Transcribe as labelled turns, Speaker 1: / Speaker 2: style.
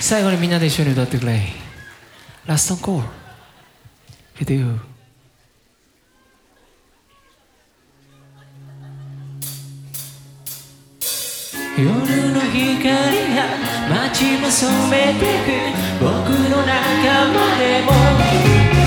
Speaker 1: 最後にみんなで一緒に歌ってくれ。ラストコー。ル With 夜の光が街も染めてく。僕の中までも。